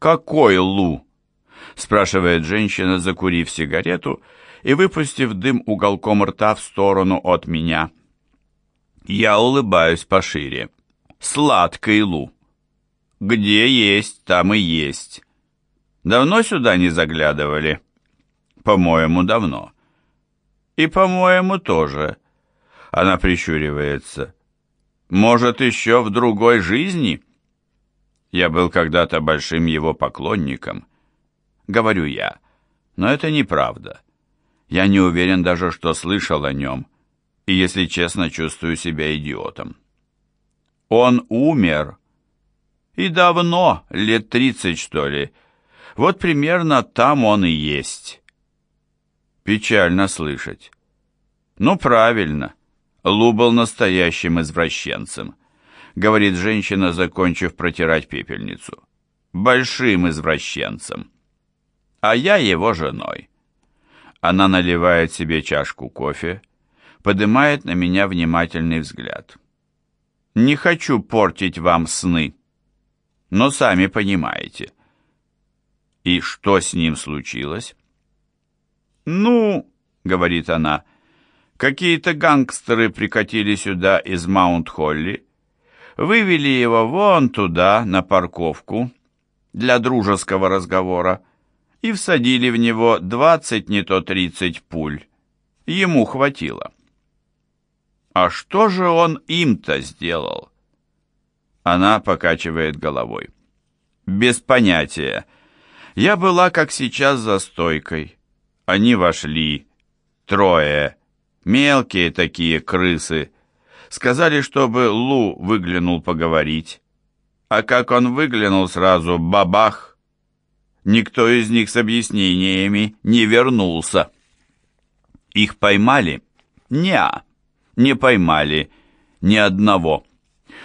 «Какой Лу?» — спрашивает женщина, закурив сигарету и выпустив дым уголком рта в сторону от меня. Я улыбаюсь пошире. «Сладкий Лу». «Где есть, там и есть». «Давно сюда не заглядывали?» «По-моему, давно». «И, по-моему, тоже». Она прищуривается. «Может, еще в другой жизни?» Я был когда-то большим его поклонником. Говорю я. Но это неправда. Я не уверен даже, что слышал о нем. И, если честно, чувствую себя идиотом. Он умер. И давно, лет тридцать, что ли. Вот примерно там он и есть. Печально слышать. Ну, правильно. Лу был настоящим извращенцем говорит женщина, закончив протирать пепельницу. Большим извращенцем. А я его женой. Она наливает себе чашку кофе, поднимает на меня внимательный взгляд. Не хочу портить вам сны, но сами понимаете. И что с ним случилось? Ну, говорит она, какие-то гангстеры прикатили сюда из Маунт-Холли, вывели его вон туда, на парковку, для дружеского разговора, и всадили в него двадцать, не то тридцать пуль. Ему хватило. А что же он им-то сделал? Она покачивает головой. Без понятия. Я была, как сейчас, за стойкой. Они вошли. Трое. Мелкие такие крысы Сказали, чтобы Лу выглянул поговорить. А как он выглянул сразу, бабах! Никто из них с объяснениями не вернулся. Их поймали? Неа, не поймали. Ни одного.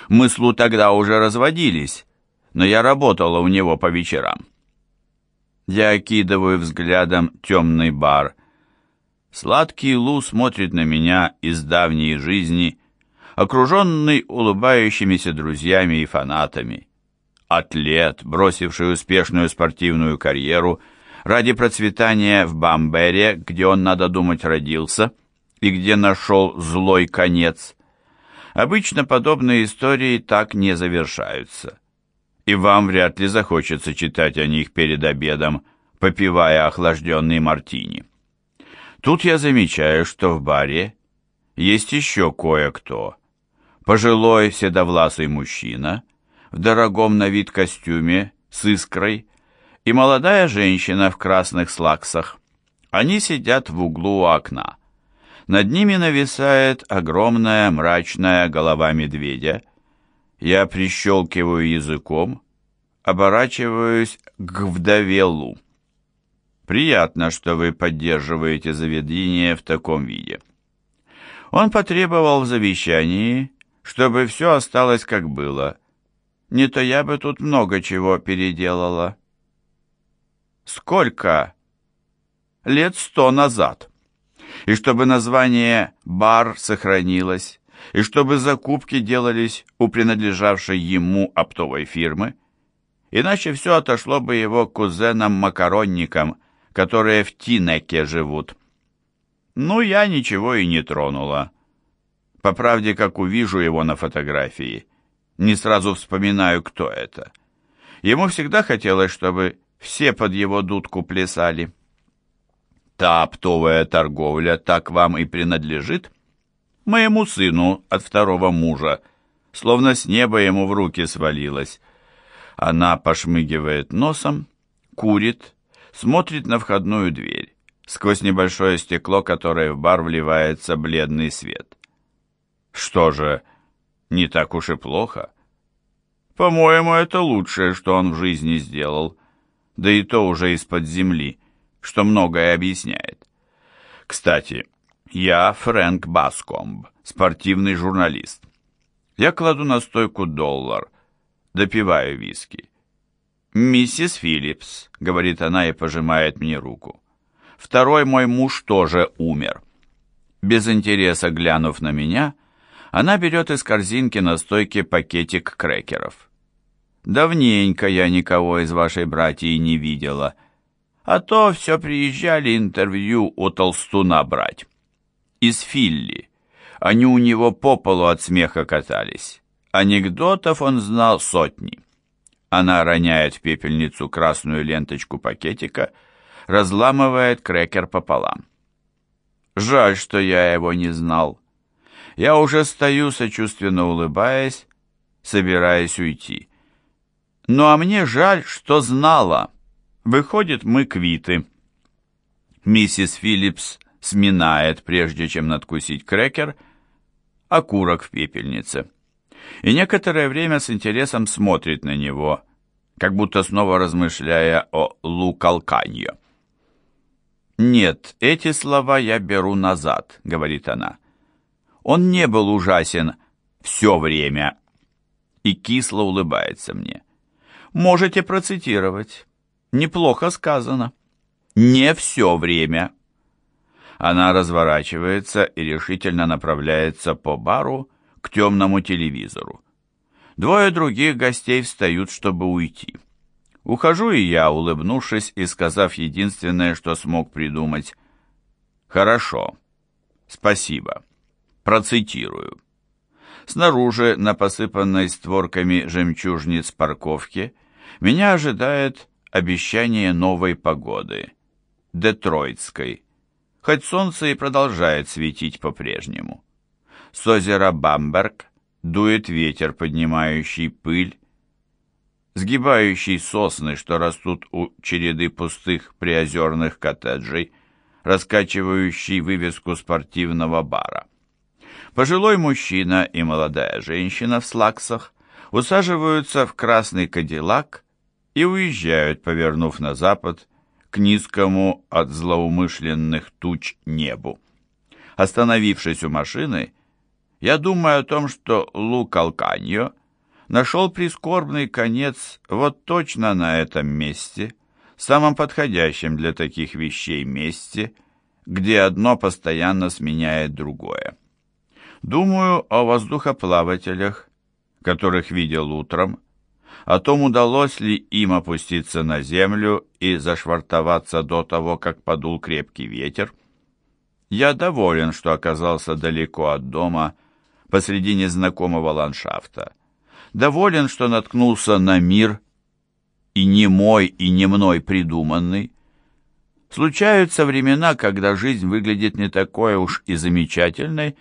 Мы с Лу тогда уже разводились, но я работала у него по вечерам. Я окидываю взглядом темный бар. Сладкий Лу смотрит на меня из давней жизни окруженный улыбающимися друзьями и фанатами. Атлет, бросивший успешную спортивную карьеру ради процветания в Бамбере, где он, надо думать, родился, и где нашел злой конец. Обычно подобные истории так не завершаются. И вам вряд ли захочется читать о них перед обедом, попивая охлажденный мартини. Тут я замечаю, что в баре есть еще кое-кто, Пожилой седовласый мужчина в дорогом на вид костюме с искрой и молодая женщина в красных слаксах. Они сидят в углу у окна. Над ними нависает огромная мрачная голова медведя. Я прищелкиваю языком, оборачиваюсь к вдове Лу. Приятно, что вы поддерживаете заведение в таком виде. Он потребовал в завещании чтобы все осталось как было. Не то я бы тут много чего переделала. Сколько? Лет сто назад. И чтобы название «бар» сохранилось, и чтобы закупки делались у принадлежавшей ему оптовой фирмы, иначе все отошло бы его кузенам-макаронникам, которые в Тинеке живут. Ну, я ничего и не тронула. По правде, как увижу его на фотографии, не сразу вспоминаю, кто это. Ему всегда хотелось, чтобы все под его дудку плясали. Та оптовая торговля так вам и принадлежит? Моему сыну от второго мужа, словно с неба ему в руки свалилась. Она пошмыгивает носом, курит, смотрит на входную дверь, сквозь небольшое стекло, которое в бар вливается бледный свет. Что же, не так уж и плохо? По-моему, это лучшее, что он в жизни сделал. Да и то уже из-под земли, что многое объясняет. Кстати, я Фрэнк Баскомб, спортивный журналист. Я кладу на стойку доллар, допиваю виски. «Миссис Филлипс», — говорит она и пожимает мне руку. «Второй мой муж тоже умер». Без интереса глянув на меня, — она берет из корзинки на стойке пакетик крекеров. Давненько я никого из вашей братьи не видела. А то все приезжали интервью у Толстуна брать. Из Филли. Они у него по полу от смеха катались. Анекдотов он знал сотни. Она роняет в пепельницу красную ленточку пакетика, разламывает крекер пополам. Жаль, что я его не знал. Я уже стою, сочувственно улыбаясь, собираясь уйти. Ну а мне жаль, что знала. Выходит, мы квиты. Миссис Филлипс сминает, прежде чем надкусить крекер, окурок в пепельнице. И некоторое время с интересом смотрит на него, как будто снова размышляя о лукалканье. «Нет, эти слова я беру назад», — говорит она. «Он не был ужасен все время». И кисло улыбается мне. «Можете процитировать. Неплохо сказано. Не все время». Она разворачивается и решительно направляется по бару к темному телевизору. Двое других гостей встают, чтобы уйти. Ухожу и я, улыбнувшись и сказав единственное, что смог придумать. «Хорошо. Спасибо. Процитирую». Снаружи, на посыпанной створками жемчужниц парковке, меня ожидает обещание новой погоды. Детройтской. Хоть солнце и продолжает светить по-прежнему. С озера Бамберг дует ветер, поднимающий пыль, сгибающий сосны, что растут у череды пустых приозерных коттеджей, раскачивающий вывеску спортивного бара. Пожилой мужчина и молодая женщина в слаксах усаживаются в красный кадиллак и уезжают, повернув на запад, к низкому от злоумышленных туч небу. Остановившись у машины, я думаю о том, что Лу Калканьо — нашел прискорбный конец вот точно на этом месте, самом подходящем для таких вещей месте, где одно постоянно сменяет другое. Думаю о воздухоплавателях, которых видел утром, о том, удалось ли им опуститься на землю и зашвартоваться до того, как подул крепкий ветер. Я доволен, что оказался далеко от дома, посреди незнакомого ландшафта доволен, что наткнулся на мир, и не мой, и не мной придуманный. Случаются времена, когда жизнь выглядит не такой уж и замечательной,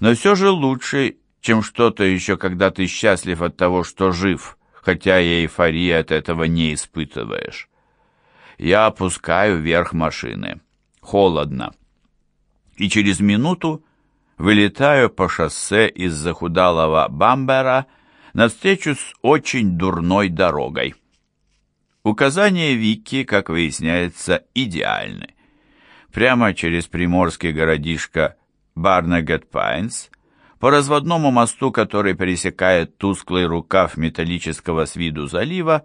но все же лучше, чем что-то еще, когда ты счастлив от того, что жив, хотя и эйфории от этого не испытываешь. Я опускаю вверх машины. Холодно. И через минуту вылетаю по шоссе из захудалого бамбера навстречу с очень дурной дорогой. Указания Вики, как выясняется, идеальны. Прямо через приморский городишко Барнегет Пайнс, по разводному мосту, который пересекает тусклый рукав металлического с виду залива,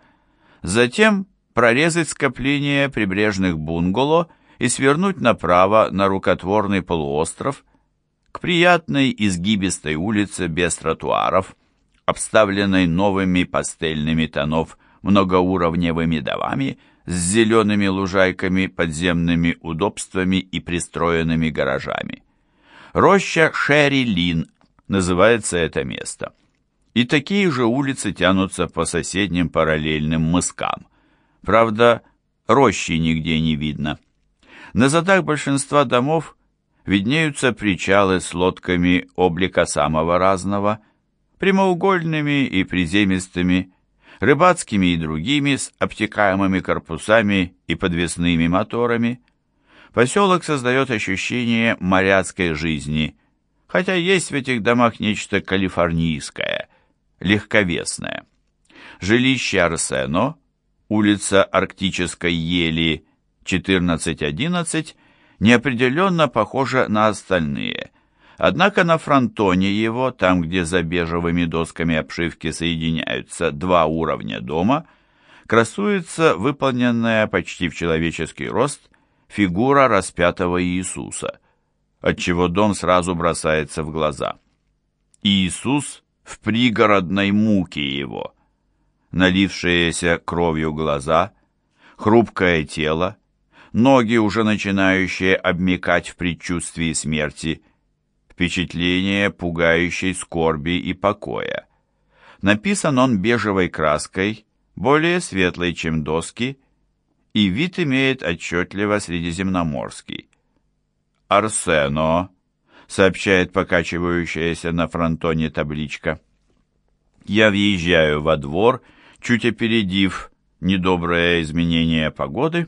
затем прорезать скопление прибрежных бунгало и свернуть направо на рукотворный полуостров, к приятной изгибистой улице без тротуаров, обставленной новыми пастельными тонов многоуровневыми домами с зелеными лужайками, подземными удобствами и пристроенными гаражами. Роща Шерри-Лин называется это место. И такие же улицы тянутся по соседним параллельным мыскам. Правда, рощи нигде не видно. На задах большинства домов виднеются причалы с лодками облика самого разного – прямоугольными и приземистыми, рыбацкими и другими с обтекаемыми корпусами и подвесными моторами. Поселок создает ощущение моряцкой жизни, хотя есть в этих домах нечто калифорнийское, легковесное. Жилище Арсено, улица Арктической ели, 1411, неопределенно похоже на остальные – Однако на фронтоне его, там, где за бежевыми досками обшивки соединяются два уровня дома, красуется выполненная почти в человеческий рост фигура распятого Иисуса, отчего дом сразу бросается в глаза. Иисус в пригородной муке его. налившиеся кровью глаза, хрупкое тело, ноги, уже начинающие обмекать в предчувствии смерти, впечатление пугающей скорби и покоя. Написан он бежевой краской, более светлой, чем доски, и вид имеет отчетливо средиземноморский. «Арсено», — сообщает покачивающаяся на фронтоне табличка. Я въезжаю во двор, чуть опередив недоброе изменение погоды,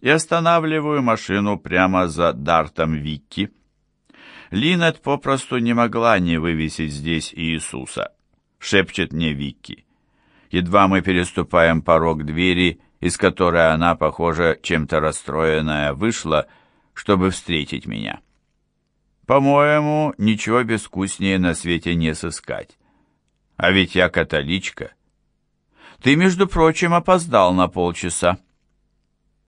и останавливаю машину прямо за Дартом Викки. Линет попросту не могла не вывесить здесь Иисуса, шепчет мне Викки. Едва мы переступаем порог двери, из которой она, похоже, чем-то расстроенная, вышла, чтобы встретить меня. По-моему, ничего безвкуснее на свете не сыскать. А ведь я католичка. Ты, между прочим, опоздал на полчаса.